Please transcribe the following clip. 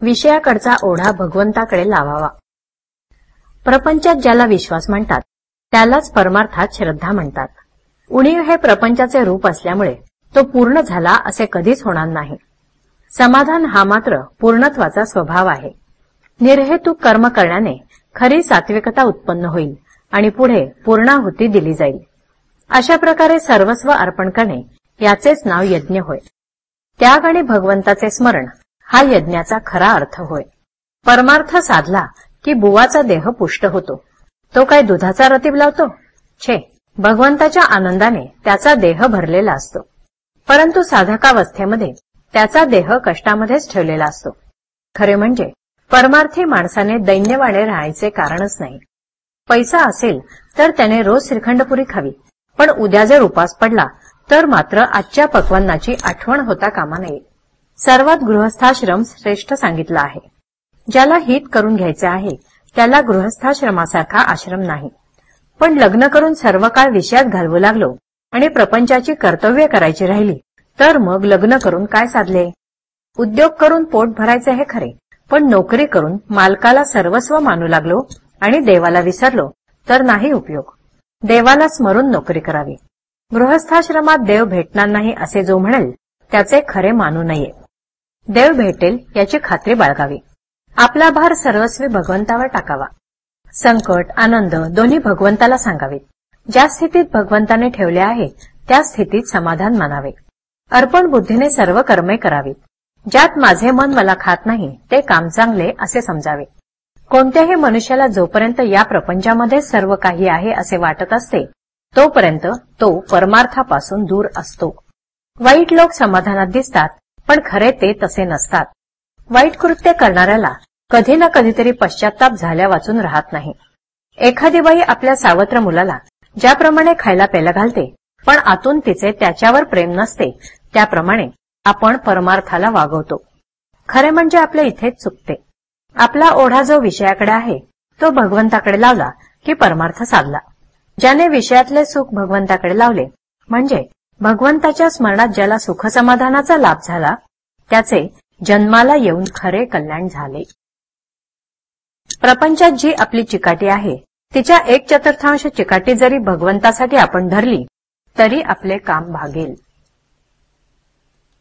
विषयाकडचा ओढा भगवंताकडे लावावा. प्रपंचात ज्याला विश्वास म्हणतात त्यालाच परमार्थात श्रद्धा म्हणतात. उणीव हे प्रपंचाचे रूप असल्यामुळे तो पूर्ण झाला असे कधीच होणार नाही. समाधान हा मात्र पूर्णत्वाचा स्वभाव आहे. निर्हेतुक कर्म करण्याने खरी सात्विकता उत्पन्न होईल आणि पुढे पूर्णाहुती दिली जाईल. अशा प्रकारे सर्वस्व अर्पण करणे याचेच नाव यज्ञ होय. त्याग आणि भगवंताचे स्मरण हा यज्ञाचा खरा अर्थ होय. परमार्थ साधला की बुवाचा देह पुष्ट होतो. तो काय दुधाचा रतीब लावतो? छे भगवंताच्या आनंदाने त्याचा देह भरलेला असतो. परंतु साधकावस्थेमध्ये त्याचा देह कष्टामध्येच ठेवलेला असतो. खरे म्हणजे परमार्थी माणसाने दैन्यवाणे राहायचे कारणच नाही. पैसा असेल तर त्याने रोज श्रीखंडपुरी खावी पण उद्या जर उपास पडला तर मात्र आजच्या पक्वांनाची आठवण होता कामा नये. सर्वात गृहस्थाश्रम श्रेष्ठ सांगितला आहे. ज्याला हित करून घ्यायचे आहे त्याला गृहस्थाश्रमासारखा आश्रम नाही. पण लग्न करून सर्व काळ विषयात घालवू लागलो आणि प्रपंचाची कर्तव्य करायची राहिली तर मग लग्न करून काय साधले? उद्योग करून पोट भरायचे हे खरे पण नोकरी करून मालकाला सर्वस्व मानू लागलो आणि देवाला विसरलो तर नाही उपयोग. देवाला स्मरून नोकरी करावी. गृहस्थाश्रमात देव भेटणार नाही असे जो म्हणेल त्याचे खरे मानू नये. देव भेटेल याची खात्री बाळगावी. आपला भार सर्वस्वी भगवंतावर टाकावा. संकट आनंद दोन्ही भगवंताला सांगावेत. ज्या स्थितीत भगवंताने ठेवले आहे त्या स्थितीत समाधान मानावे. अर्पण बुद्धीने सर्व कर्मे करावीत. ज्यात माझे मन मला खात नाही ते काम चांगले असे समजावे. कोणत्याही मनुष्याला जोपर्यंत या प्रपंचामध्ये सर्व काही आहे असे वाटत असते तोपर्यंत तो परमार्थापासून दूर असतो. वाईट लोक समाधानात दिसतात पण खरे ते तसे नसतात. वाईट कृत्य करणाऱ्याला कधी ना कधीतरी पश्चाताप झाल्या वाचून राहत नाही. एखादी बाई आपल्या सावत्र मुलाला ज्याप्रमाणे खायला प्यायला घालते पण आतून तिचे त्याच्यावर प्रेम नसते त्याप्रमाणे आपण परमार्थाला वागवतो. खरे म्हणजे आपले इथेच चुकते. आपला ओढा जो विषयाकडे आहे तो भगवंताकडे लावला की परमार्थ साधला. ज्याने विषयातले सुख भगवंताकडे लावले म्हणजे भगवंताच्या स्मरणात ज्याला सुखसमाधानाचा लाभ झाला त्याचे जन्माला येऊन खरे कल्याण झाले. प्रपंचात जी आपली चिकाटी आहे तिच्या एक चतुर्थांश चिकाटी जरी भगवंतासाठी आपण धरली तरी आपले काम भागेल.